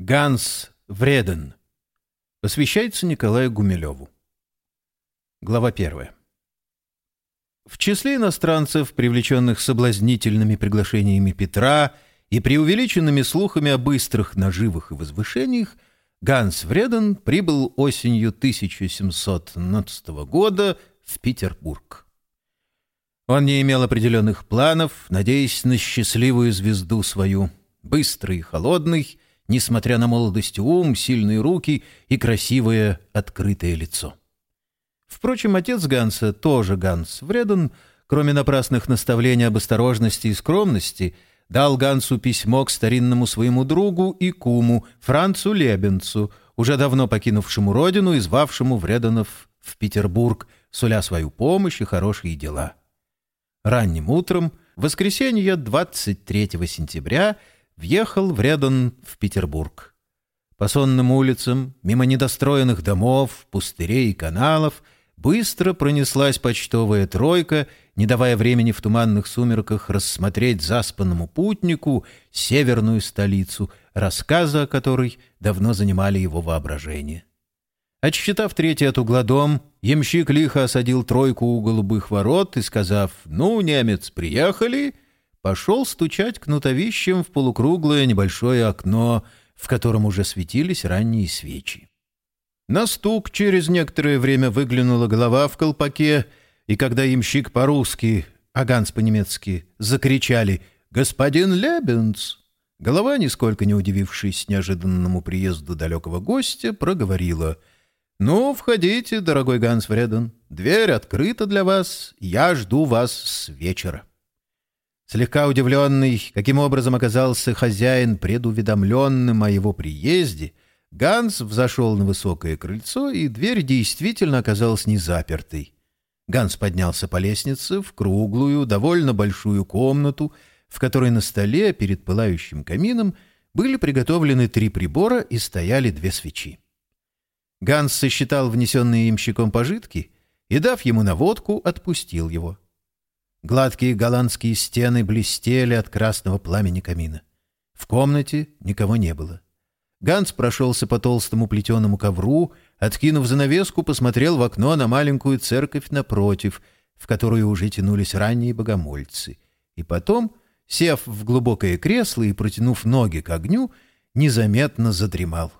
Ганс Вреден. Посвящается Николаю Гумилеву. Глава первая. В числе иностранцев, привлеченных соблазнительными приглашениями Петра и преувеличенными слухами о быстрых наживах и возвышениях, Ганс Вреден прибыл осенью 1712 года в Петербург. Он не имел определенных планов, надеясь на счастливую звезду свою, быстрый и холодный — несмотря на молодость ум, сильные руки и красивое открытое лицо. Впрочем, отец Ганса, тоже Ганс Вреден, кроме напрасных наставлений об осторожности и скромности, дал Гансу письмо к старинному своему другу и куму Францу Лебенцу, уже давно покинувшему родину и звавшему Вреденов в Петербург, суля свою помощь и хорошие дела. Ранним утром, в воскресенье 23 сентября, въехал в Редон в Петербург. По сонным улицам, мимо недостроенных домов, пустырей и каналов, быстро пронеслась почтовая тройка, не давая времени в туманных сумерках рассмотреть заспанному путнику северную столицу, рассказы о которой давно занимали его воображение. Отсчитав третий от угла дом, ямщик лихо осадил тройку у голубых ворот и, сказав «Ну, немец, приехали!» Пошел стучать кнутовищем в полукруглое небольшое окно, в котором уже светились ранние свечи. На стук через некоторое время выглянула голова в колпаке, и когда имщик по-русски, а Ганс по-немецки, закричали «Господин Лебенц!», голова, нисколько не удивившись неожиданному приезду далекого гостя, проговорила «Ну, входите, дорогой Ганс Вреден, дверь открыта для вас, я жду вас с вечера». Слегка удивленный, каким образом оказался хозяин предуведомленным о его приезде, Ганс взошел на высокое крыльцо, и дверь действительно оказалась не запертой. Ганс поднялся по лестнице в круглую, довольно большую комнату, в которой на столе перед пылающим камином были приготовлены три прибора и стояли две свечи. Ганс сосчитал внесенные имщиком пожитки и, дав ему наводку, отпустил его. Гладкие голландские стены блестели от красного пламени камина. В комнате никого не было. Ганс прошелся по толстому плетеному ковру, откинув занавеску, посмотрел в окно на маленькую церковь напротив, в которую уже тянулись ранние богомольцы. И потом, сев в глубокое кресло и протянув ноги к огню, незаметно задремал.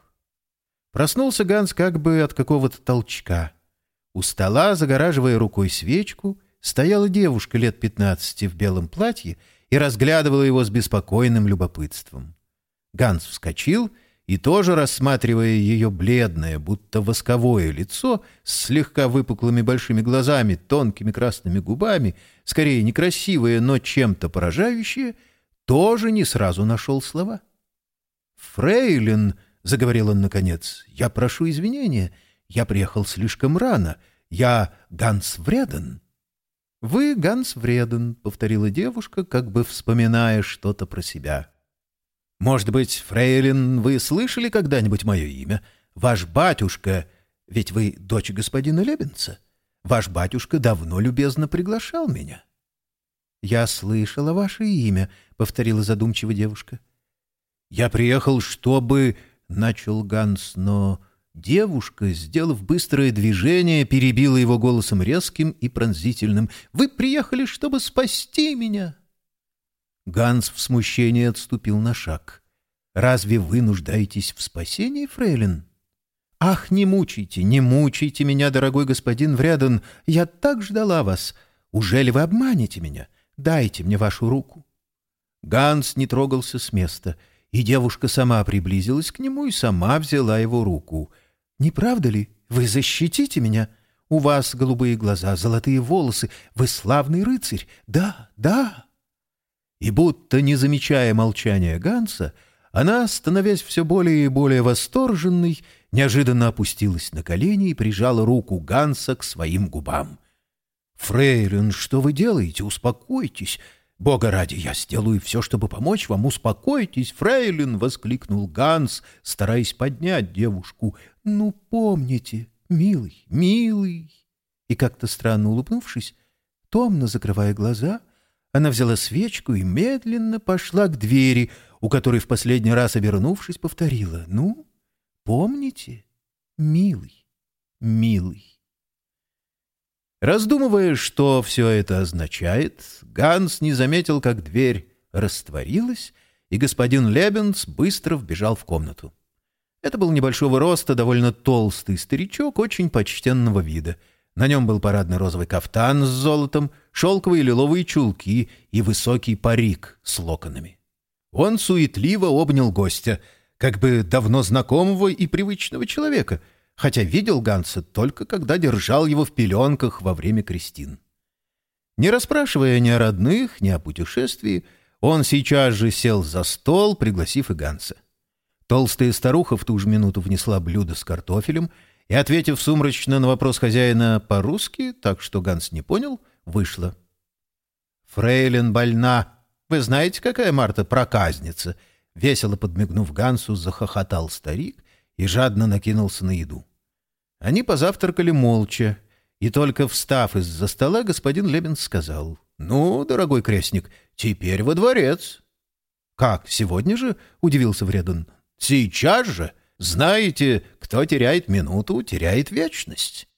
Проснулся Ганс как бы от какого-то толчка. У стола, загораживая рукой свечку, стояла девушка лет пятнадцати в белом платье и разглядывала его с беспокойным любопытством. Ганс вскочил и, тоже рассматривая ее бледное, будто восковое лицо с слегка выпуклыми большими глазами, тонкими красными губами, скорее некрасивое, но чем-то поражающее, тоже не сразу нашел слова. «Фрейлин», — заговорил он наконец, — «я прошу извинения, я приехал слишком рано, я Ганс Вреден». «Вы Ганс Вреден», — повторила девушка, как бы вспоминая что-то про себя. «Может быть, фрейлин, вы слышали когда-нибудь мое имя? Ваш батюшка, ведь вы дочь господина Лебенца, ваш батюшка давно любезно приглашал меня». «Я слышала ваше имя», — повторила задумчиво девушка. «Я приехал, чтобы...» — начал Ганс, но Девушка, сделав быстрое движение, перебила его голосом резким и пронзительным. «Вы приехали, чтобы спасти меня!» Ганс в смущении отступил на шаг. «Разве вы нуждаетесь в спасении, фрейлин?» «Ах, не мучайте, не мучайте меня, дорогой господин Вряден! Я так ждала вас! Ужели вы обманете меня? Дайте мне вашу руку!» Ганс не трогался с места, и девушка сама приблизилась к нему и сама взяла его руку — не правда ли? Вы защитите меня? У вас голубые глаза, золотые волосы. Вы славный рыцарь. Да, да. И будто не замечая молчания Ганса, она, становясь все более и более восторженной, неожиданно опустилась на колени и прижала руку Ганса к своим губам. «Фрейлин, что вы делаете? Успокойтесь. «Бога ради, я сделаю все, чтобы помочь вам. Успокойтесь, фрейлин!» — воскликнул Ганс, стараясь поднять девушку. «Ну, помните, милый, милый!» И как-то странно улыбнувшись, томно закрывая глаза, она взяла свечку и медленно пошла к двери, у которой в последний раз, обернувшись, повторила «Ну, помните, милый, милый». Раздумывая, что все это означает, Ганс не заметил, как дверь растворилась, и господин Лебенс быстро вбежал в комнату. Это был небольшого роста, довольно толстый старичок, очень почтенного вида. На нем был парадный розовый кафтан с золотом, шелковые лиловые чулки и высокий парик с локонами. Он суетливо обнял гостя, как бы давно знакомого и привычного человека, хотя видел Ганса только когда держал его в пеленках во время крестин. Не расспрашивая ни о родных, ни о путешествии, он сейчас же сел за стол, пригласив и Ганса. Толстая старуха в ту же минуту внесла блюдо с картофелем и, ответив сумрачно на вопрос хозяина по-русски, так что Ганс не понял, вышла. «Фрейлин больна. Вы знаете, какая Марта проказница?» Весело подмигнув Гансу, захохотал старик и жадно накинулся на еду. Они позавтракали молча, и только встав из-за стола, господин Лебен сказал, «Ну, дорогой крестник, теперь во дворец». «Как, сегодня же?» — удивился Вреден. «Сейчас же! Знаете, кто теряет минуту, теряет вечность».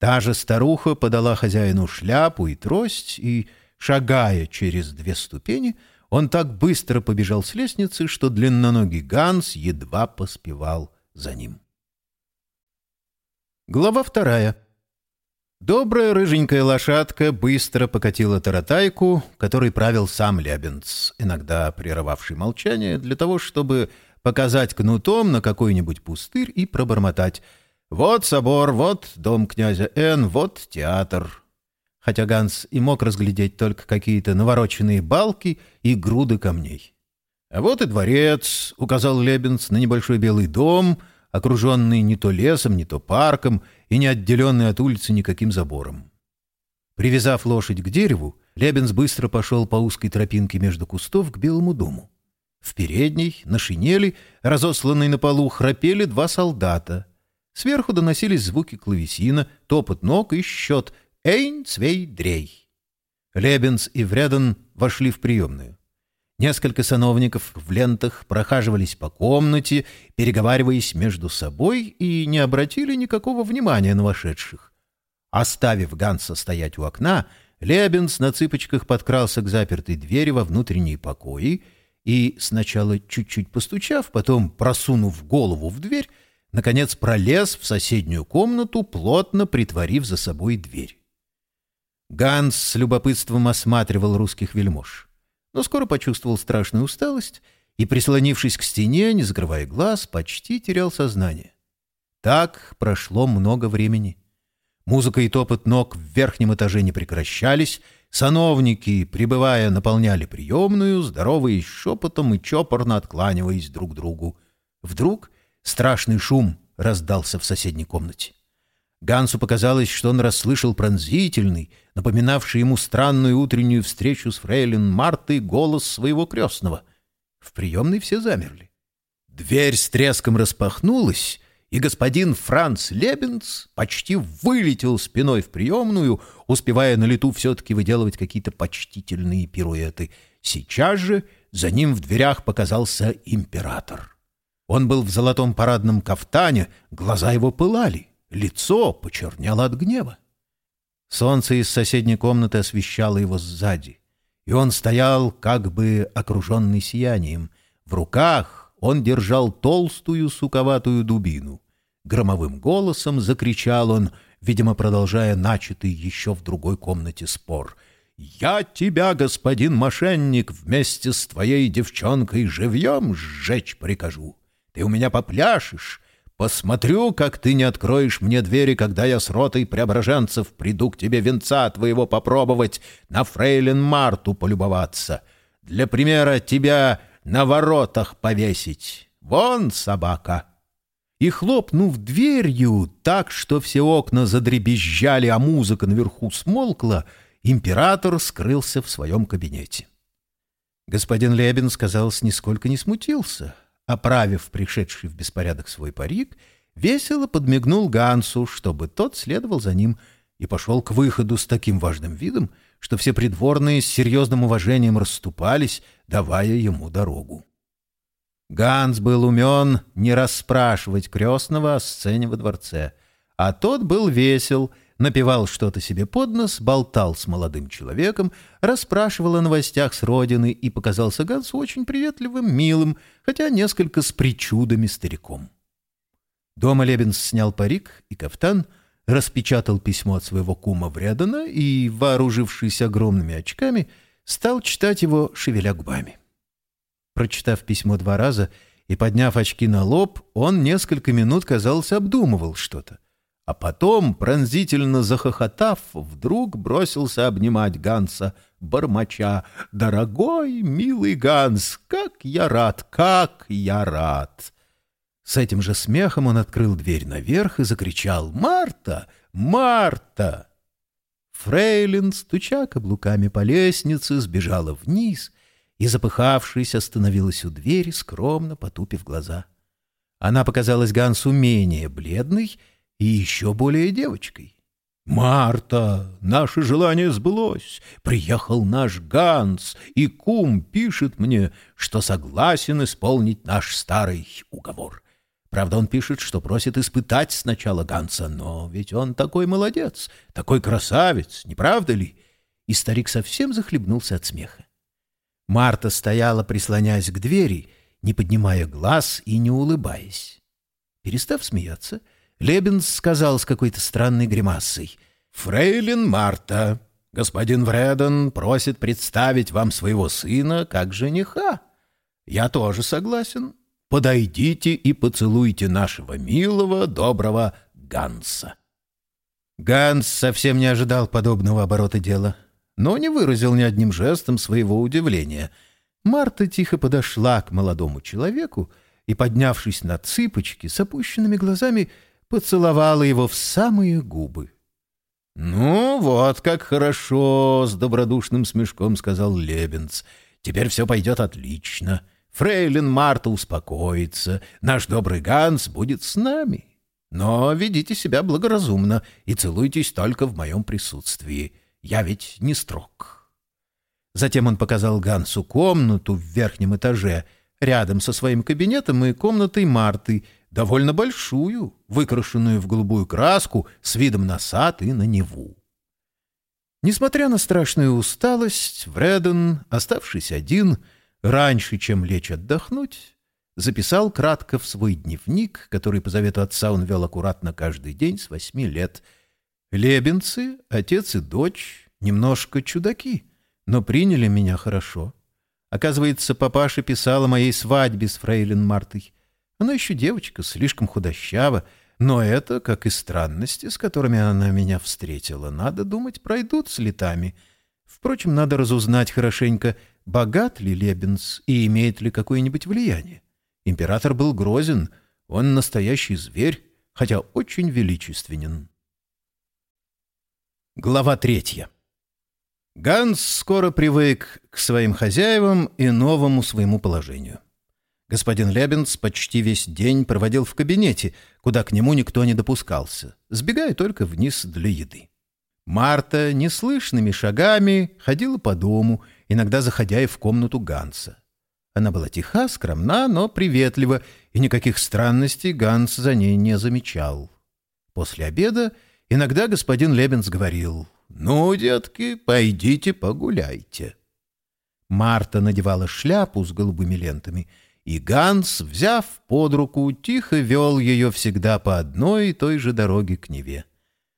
Та же старуха подала хозяину шляпу и трость, и, шагая через две ступени, он так быстро побежал с лестницы, что длинноногий Ганс едва поспевал за ним. Глава вторая. Добрая рыженькая лошадка быстро покатила таратайку, которой правил сам Лябенц, иногда прерывавший молчание для того, чтобы показать кнутом на какой-нибудь пустырь и пробормотать «Вот собор, вот дом князя Н, вот театр». Хотя Ганс и мог разглядеть только какие-то навороченные балки и груды камней. «А вот и дворец», — указал Лебенц на небольшой белый дом, окруженный не то лесом, не то парком — и не отделенный от улицы никаким забором. Привязав лошадь к дереву, Лебенс быстро пошел по узкой тропинке между кустов к Белому дому. В передней, на шинели, разосланной на полу, храпели два солдата. Сверху доносились звуки клавесина, топот ног и счет «Эйн, цвей, дрей». Лебенс и Вреден вошли в приемную. Несколько сановников в лентах прохаживались по комнате, переговариваясь между собой и не обратили никакого внимания на вошедших. Оставив Ганса стоять у окна, Лебенс на цыпочках подкрался к запертой двери во внутренние покои и, сначала чуть-чуть постучав, потом просунув голову в дверь, наконец пролез в соседнюю комнату, плотно притворив за собой дверь. Ганс с любопытством осматривал русских вельмож но скоро почувствовал страшную усталость и, прислонившись к стене, не закрывая глаз, почти терял сознание. Так прошло много времени. Музыка и топот ног в верхнем этаже не прекращались, сановники, прибывая, наполняли приемную, здороваясь шепотом и чопорно откланиваясь друг другу. Вдруг страшный шум раздался в соседней комнате. Гансу показалось, что он расслышал пронзительный, напоминавший ему странную утреннюю встречу с фрейлин Мартой голос своего крестного. В приемной все замерли. Дверь с треском распахнулась, и господин Франц Лебенц почти вылетел спиной в приемную, успевая на лету все-таки выделывать какие-то почтительные пируэты. Сейчас же за ним в дверях показался император. Он был в золотом парадном кафтане, глаза его пылали. Лицо почернело от гнева. Солнце из соседней комнаты освещало его сзади, и он стоял, как бы окруженный сиянием. В руках он держал толстую суковатую дубину. Громовым голосом закричал он, видимо, продолжая начатый еще в другой комнате спор. «Я тебя, господин мошенник, вместе с твоей девчонкой живьем сжечь прикажу. Ты у меня попляшешь, Посмотрю, как ты не откроешь мне двери, когда я с ротой преображенцев приду к тебе венца твоего попробовать, на фрейлин Марту полюбоваться. Для примера тебя на воротах повесить. Вон собака!» И, хлопнув дверью так, что все окна задребезжали, а музыка наверху смолкла, император скрылся в своем кабинете. Господин Лебен, казалось, нисколько не смутился — оправив пришедший в беспорядок свой парик, весело подмигнул Гансу, чтобы тот следовал за ним, и пошел к выходу с таким важным видом, что все придворные с серьезным уважением расступались, давая ему дорогу. Ганс был умен не расспрашивать крестного о сцене во дворце, а тот был весел, напевал что-то себе под нос, болтал с молодым человеком, расспрашивал о новостях с родины и показался Гансу очень приветливым, милым, хотя несколько с причудами стариком. Дома Лебенс снял парик и кафтан, распечатал письмо от своего кума Вредана и, вооружившись огромными очками, стал читать его, шевеля губами. Прочитав письмо два раза и подняв очки на лоб, он несколько минут, казалось, обдумывал что-то. А потом, пронзительно захохотав, вдруг бросился обнимать Ганса, бормоча «Дорогой, милый Ганс, как я рад, как я рад!» С этим же смехом он открыл дверь наверх и закричал «Марта! Марта!» Фрейлин, стуча каблуками по лестнице, сбежала вниз и, запыхавшись, остановилась у двери, скромно потупив глаза. Она показалась Гансу менее бледной и еще более девочкой. «Марта, наше желание сбылось. Приехал наш Ганс, и кум пишет мне, что согласен исполнить наш старый уговор. Правда, он пишет, что просит испытать сначала Ганса, но ведь он такой молодец, такой красавец, не правда ли?» И старик совсем захлебнулся от смеха. Марта стояла, прислоняясь к двери, не поднимая глаз и не улыбаясь. Перестав смеяться, Лебенс сказал с какой-то странной гримасой. «Фрейлин Марта, господин Вреден просит представить вам своего сына как жениха. Я тоже согласен. Подойдите и поцелуйте нашего милого, доброго Ганса». Ганс совсем не ожидал подобного оборота дела но не выразил ни одним жестом своего удивления. Марта тихо подошла к молодому человеку и, поднявшись на цыпочки, с опущенными глазами, поцеловала его в самые губы. — Ну вот как хорошо! — с добродушным смешком сказал Лебенц. — Теперь все пойдет отлично. Фрейлин Марта успокоится. Наш добрый Ганс будет с нами. Но ведите себя благоразумно и целуйтесь только в моем присутствии. Я ведь не строг. Затем он показал Гансу комнату в верхнем этаже, рядом со своим кабинетом и комнатой Марты, довольно большую, выкрашенную в голубую краску, с видом на сад и на Неву. Несмотря на страшную усталость, Вреден, оставшись один, раньше, чем лечь отдохнуть, записал кратко в свой дневник, который по завету отца он вел аккуратно каждый день с восьми лет — Лебенцы, отец и дочь, немножко чудаки, но приняли меня хорошо. Оказывается, папаша писал о моей свадьбе с фрейлин Мартой. Она еще девочка, слишком худощава, но это, как и странности, с которыми она меня встретила, надо думать, пройдут с летами. Впрочем, надо разузнать хорошенько, богат ли Лебенс и имеет ли какое-нибудь влияние. Император был грозен, он настоящий зверь, хотя очень величественен. Глава третья. Ганс скоро привык к своим хозяевам и новому своему положению. Господин Лебенц почти весь день проводил в кабинете, куда к нему никто не допускался, сбегая только вниз для еды. Марта неслышными шагами ходила по дому, иногда заходя и в комнату Ганса. Она была тиха, скромна, но приветлива, и никаких странностей Ганс за ней не замечал. После обеда Иногда господин Лебенс говорил, «Ну, детки, пойдите погуляйте». Марта надевала шляпу с голубыми лентами, и Ганс, взяв под руку, тихо вел ее всегда по одной и той же дороге к Неве.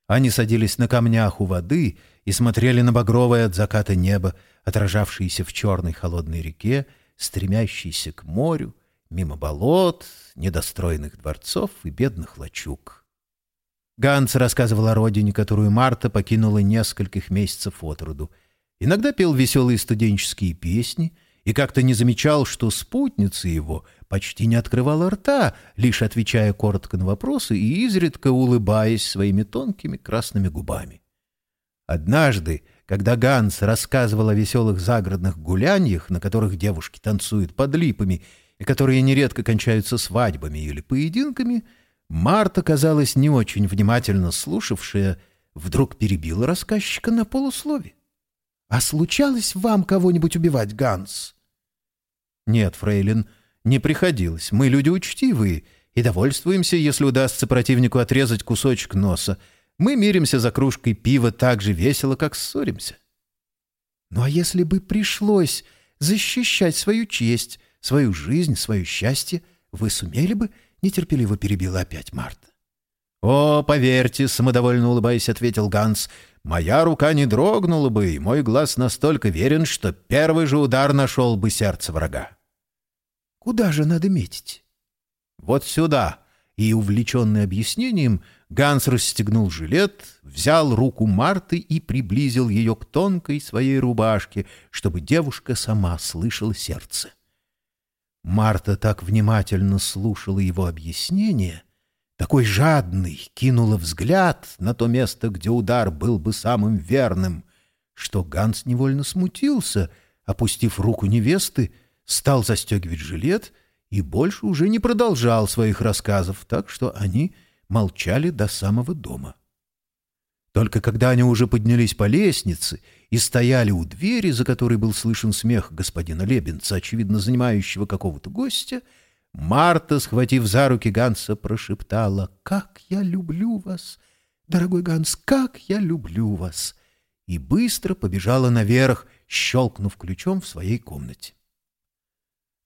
Они садились на камнях у воды и смотрели на багровое от заката небо, отражавшееся в черной холодной реке, стремящейся к морю, мимо болот, недостроенных дворцов и бедных лачуг. Ганс рассказывал о родине, которую Марта покинула нескольких месяцев от роду. Иногда пел веселые студенческие песни и как-то не замечал, что спутница его почти не открывала рта, лишь отвечая коротко на вопросы и изредка улыбаясь своими тонкими красными губами. Однажды, когда Ганс рассказывал о веселых загородных гуляньях, на которых девушки танцуют под липами и которые нередко кончаются свадьбами или поединками, — Марта, казалось, не очень внимательно слушавшая, вдруг перебила рассказчика на полуслове. «А случалось вам кого-нибудь убивать, Ганс?» «Нет, фрейлин, не приходилось. Мы люди учтивые и довольствуемся, если удастся противнику отрезать кусочек носа. Мы миримся за кружкой пива так же весело, как ссоримся. Ну а если бы пришлось защищать свою честь, свою жизнь, свое счастье, вы сумели бы, нетерпеливо перебила опять Марта. «О, поверьте», — самодовольно улыбаясь, ответил Ганс, — «моя рука не дрогнула бы, и мой глаз настолько верен, что первый же удар нашел бы сердце врага». «Куда же надо метить?» «Вот сюда», и, увлеченный объяснением, Ганс расстегнул жилет, взял руку Марты и приблизил ее к тонкой своей рубашке, чтобы девушка сама слышала сердце. Марта так внимательно слушала его объяснение, такой жадный, кинула взгляд на то место, где удар был бы самым верным, что Ганс невольно смутился, опустив руку невесты, стал застегивать жилет — и больше уже не продолжал своих рассказов, так что они молчали до самого дома. Только когда они уже поднялись по лестнице и стояли у двери, за которой был слышен смех господина Лебенца, очевидно занимающего какого-то гостя, Марта, схватив за руки Ганса, прошептала «Как я люблю вас! Дорогой Ганс, как я люблю вас!» и быстро побежала наверх, щелкнув ключом в своей комнате.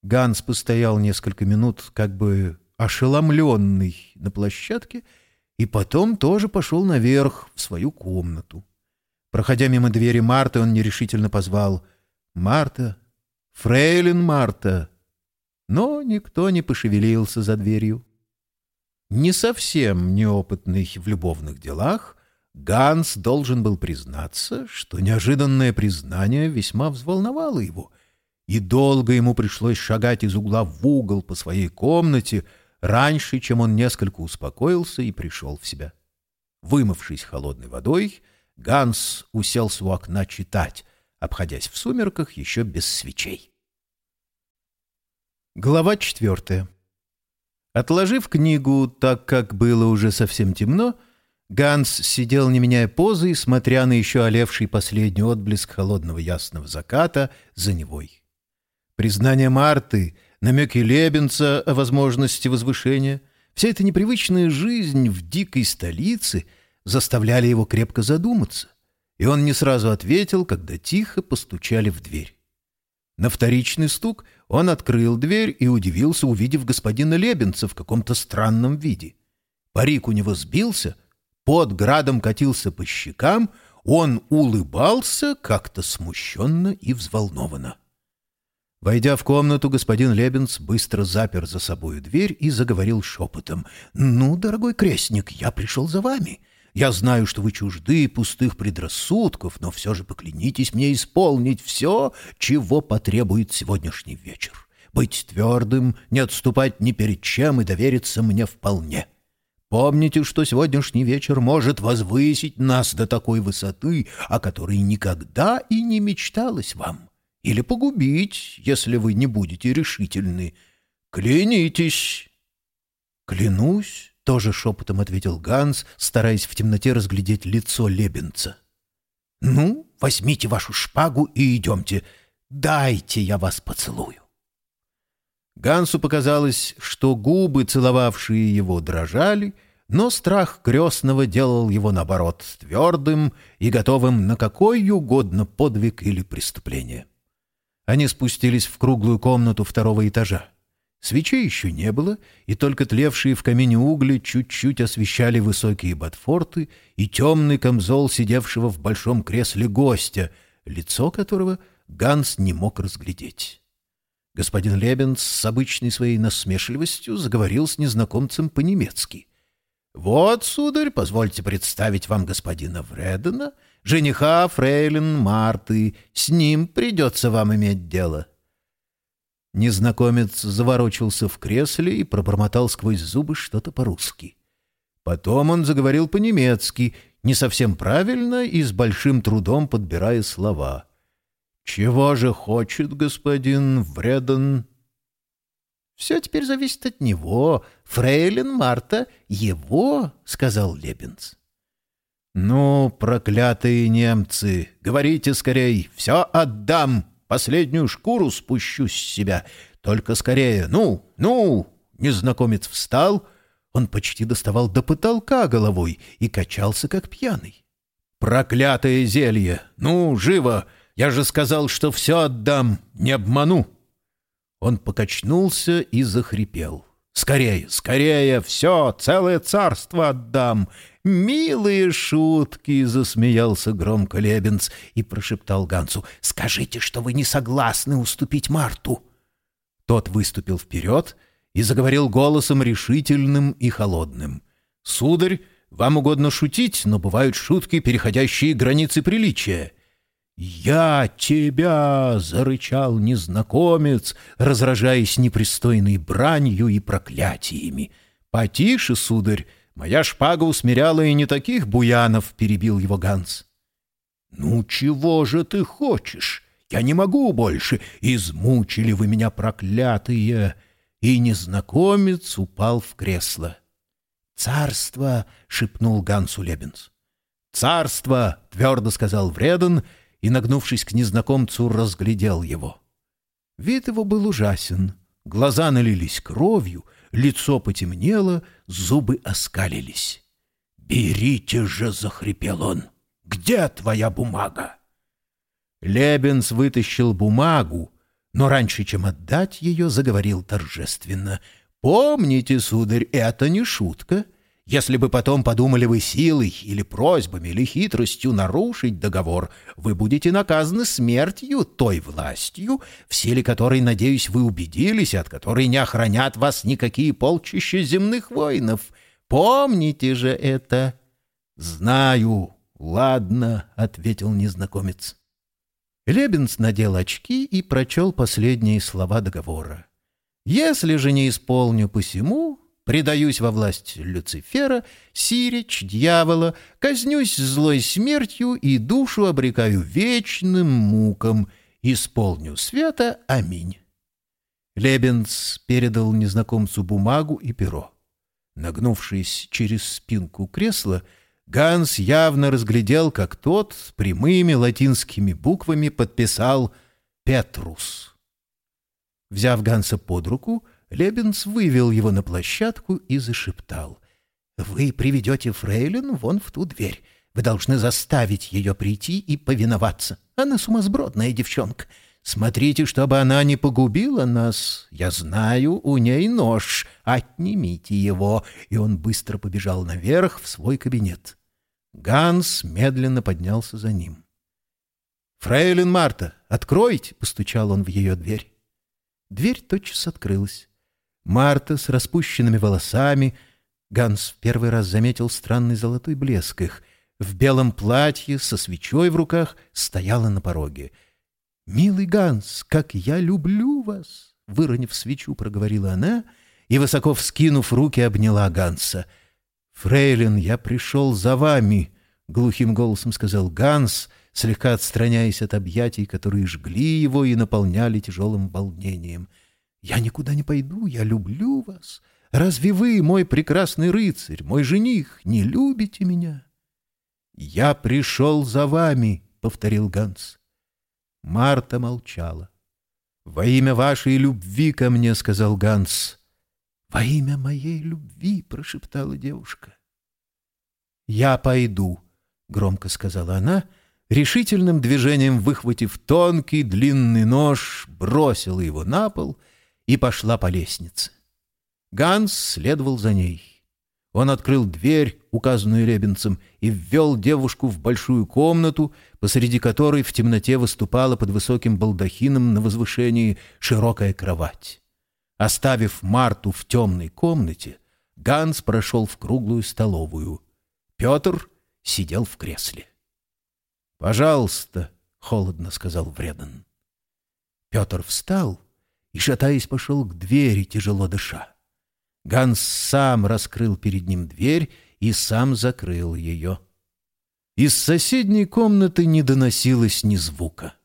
Ганс постоял несколько минут, как бы ошеломленный на площадке, и потом тоже пошел наверх, в свою комнату. Проходя мимо двери Марты, он нерешительно позвал «Марта! Фрейлин Марта!» Но никто не пошевелился за дверью. Не совсем неопытный в любовных делах, Ганс должен был признаться, что неожиданное признание весьма взволновало его — и долго ему пришлось шагать из угла в угол по своей комнате, раньше, чем он несколько успокоился и пришел в себя. Вымывшись холодной водой, Ганс уселся у окна читать, обходясь в сумерках еще без свечей. Глава четвертая. Отложив книгу, так как было уже совсем темно, Ганс сидел, не меняя позы, смотря на еще олевший последний отблеск холодного ясного заката за Невой. Признание Марты, намеки Лебенца о возможности возвышения, вся эта непривычная жизнь в дикой столице заставляли его крепко задуматься, и он не сразу ответил, когда тихо постучали в дверь. На вторичный стук он открыл дверь и удивился, увидев господина Лебенца в каком-то странном виде. Парик у него сбился, под градом катился по щекам, он улыбался как-то смущенно и взволнованно. Войдя в комнату, господин Лебенц быстро запер за собою дверь и заговорил шепотом. «Ну, дорогой крестник, я пришел за вами. Я знаю, что вы чужды пустых предрассудков, но все же поклянитесь мне исполнить все, чего потребует сегодняшний вечер. Быть твердым, не отступать ни перед чем и довериться мне вполне». Помните, что сегодняшний вечер может возвысить нас до такой высоты, о которой никогда и не мечталось вам или погубить, если вы не будете решительны. Клянитесь!» «Клянусь!» — тоже шепотом ответил Ганс, стараясь в темноте разглядеть лицо Лебенца. «Ну, возьмите вашу шпагу и идемте. Дайте я вас поцелую». Гансу показалось, что губы, целовавшие его, дрожали, но страх крестного делал его, наоборот, твердым и готовым на какой угодно подвиг или преступление. Они спустились в круглую комнату второго этажа. Свечей еще не было, и только тлевшие в камине угли чуть-чуть освещали высокие ботфорты и темный камзол сидевшего в большом кресле гостя, лицо которого Ганс не мог разглядеть. Господин Лебенс с обычной своей насмешливостью заговорил с незнакомцем по-немецки. «Вот, сударь, позвольте представить вам господина Вредена, жениха фрейлин Марты. С ним придется вам иметь дело». Незнакомец заворочился в кресле и пробормотал сквозь зубы что-то по-русски. Потом он заговорил по-немецки, не совсем правильно и с большим трудом подбирая слова. «Чего же хочет господин Вреден?» «Все теперь зависит от него. Фрейлин Марта — его», — сказал Лебенц. «Ну, проклятые немцы, говорите скорей, все отдам, последнюю шкуру спущу с себя. Только скорее! Ну, ну!» Незнакомец встал. Он почти доставал до потолка головой и качался, как пьяный. «Проклятое зелье! Ну, живо! Я же сказал, что все отдам, не обману!» Он покачнулся и захрипел. «Скорее, скорее! Все, целое царство отдам! «Милые шутки!» — засмеялся громко Лебенц и прошептал Гансу. «Скажите, что вы не согласны уступить Марту!» Тот выступил вперед и заговорил голосом решительным и холодным. «Сударь, вам угодно шутить, но бывают шутки, переходящие границы приличия». «Я тебя!» — зарычал незнакомец, разражаясь непристойной бранью и проклятиями. «Потише, сударь!» Моя шпага усмиряла и не таких буянов, — перебил его Ганс. — Ну чего же ты хочешь? Я не могу больше. Измучили вы меня, проклятые! И незнакомец упал в кресло. «Царство!» — шепнул Гансу Лебенс. «Царство!» — твердо сказал Вреден и, нагнувшись к незнакомцу, разглядел его. Вид его был ужасен. Глаза налились кровью — лицо потемнело, зубы оскалились. «Берите же!» — захрипел он. «Где твоя бумага?» Лебенс вытащил бумагу, но раньше, чем отдать ее, заговорил торжественно. «Помните, сударь, это не шутка. Если бы потом подумали вы силой или просьбами или хитростью нарушить договор, вы будете наказаны смертью той властью, в силе которой, надеюсь, вы убедились, от которой не охранят вас никакие полчища земных воинов. Помните же это. — Знаю. Ладно, — ответил незнакомец. Лебенс надел очки и прочел последние слова договора. «Если же не исполню посему, предаюсь во власть Люцифера, сирич, дьявола, казнюсь злой смертью и душу обрекаю вечным мукам, исполню света. Аминь. Лебенц передал незнакомцу бумагу и перо. Нагнувшись через спинку кресла, Ганс явно разглядел, как тот прямыми латинскими буквами подписал «Петрус». Взяв Ганса под руку, Лебенс вывел его на площадку и зашептал. «Вы приведете фрейлин вон в ту дверь. Вы должны заставить ее прийти и повиноваться. Она сумасбродная девчонка. Смотрите, чтобы она не погубила нас. Я знаю, у ней нож. Отнимите его». И он быстро побежал наверх в свой кабинет. Ганс медленно поднялся за ним. «Фрейлин Марта, откройте!» — постучал он в ее дверь. Дверь тотчас открылась. Марта с распущенными волосами. Ганс в первый раз заметил странный золотой блеск их. В белом платье, со свечой в руках, стояла на пороге. «Милый Ганс, как я люблю вас!» Выронив свечу, проговорила она и, высоко вскинув руки, обняла Ганса. «Фрейлин, я пришел за вами!» — глухим голосом сказал Ганс, слегка отстраняясь от объятий, которые жгли его и наполняли тяжелым волнением — я никуда не пойду, я люблю вас. Разве вы, мой прекрасный рыцарь, мой жених, не любите меня? Я пришел за вами, — повторил Ганс. Марта молчала. «Во имя вашей любви ко мне», — сказал Ганс. «Во имя моей любви», — прошептала девушка. «Я пойду», — громко сказала она, решительным движением выхватив тонкий длинный нож, бросила его на пол — и пошла по лестнице. Ганс следовал за ней. Он открыл дверь, указанную Ребенцем, и ввел девушку в большую комнату, посреди которой в темноте выступала под высоким балдахином на возвышении широкая кровать. Оставив Марту в темной комнате, Ганс прошел в круглую столовую. Петр сидел в кресле. «Пожалуйста», — холодно сказал Вреден. Петр встал и, шатаясь, пошел к двери, тяжело дыша. Ганс сам раскрыл перед ним дверь и сам закрыл ее. Из соседней комнаты не доносилось ни звука.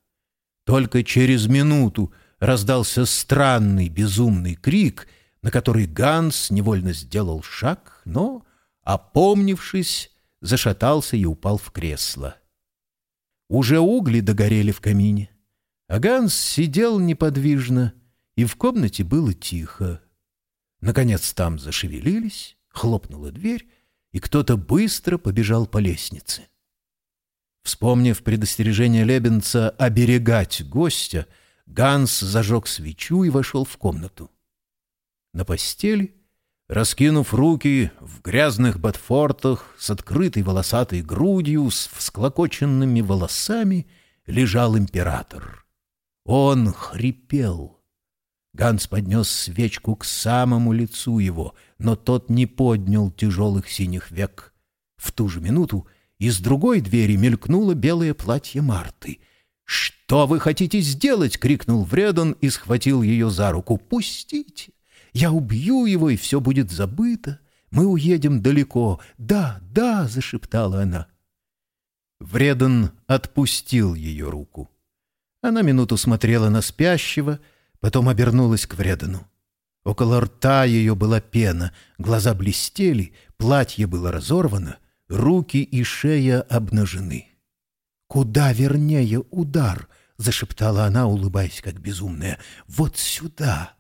Только через минуту раздался странный безумный крик, на который Ганс невольно сделал шаг, но, опомнившись, зашатался и упал в кресло. Уже угли догорели в камине, а Ганс сидел неподвижно, и в комнате было тихо. Наконец там зашевелились, хлопнула дверь, и кто-то быстро побежал по лестнице. Вспомнив предостережение Лебенца оберегать гостя, Ганс зажег свечу и вошел в комнату. На постели, раскинув руки в грязных ботфортах, с открытой волосатой грудью, с всклокоченными волосами, лежал император. Он хрипел. Ганс поднес свечку к самому лицу его, но тот не поднял тяжелых синих век. В ту же минуту из другой двери мелькнуло белое платье Марты. «Что вы хотите сделать?» — крикнул Вредон и схватил ее за руку. «Пустите! Я убью его, и все будет забыто. Мы уедем далеко. Да, да!» — зашептала она. Вредон отпустил ее руку. Она минуту смотрела на спящего, потом обернулась к Вредону. Около рта ее была пена, глаза блестели, платье было разорвано, руки и шея обнажены. «Куда вернее удар?» — зашептала она, улыбаясь как безумная. «Вот сюда!»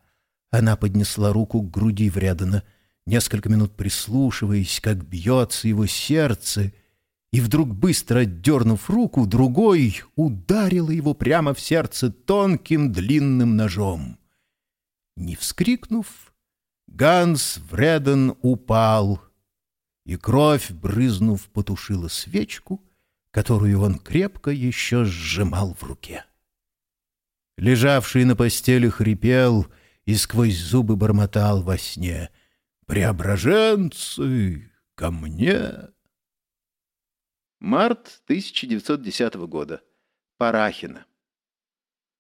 Она поднесла руку к груди Врядана, несколько минут прислушиваясь, как бьется его сердце, и вдруг, быстро отдернув руку, другой ударила его прямо в сердце тонким длинным ножом. Не вскрикнув, Ганс Вреден упал — и кровь, брызнув, потушила свечку, которую он крепко еще сжимал в руке. Лежавший на постели хрипел и сквозь зубы бормотал во сне «Преображенцы, ко мне!» Март 1910 года. Парахина.